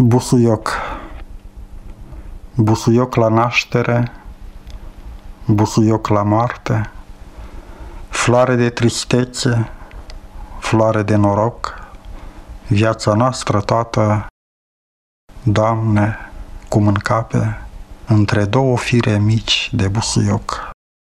Busuioc Busuioc la naștere, busuioc la moarte, floare de tristețe, floare de noroc, viața noastră toată, Doamne, cum în cape, între două fire mici de busuioc.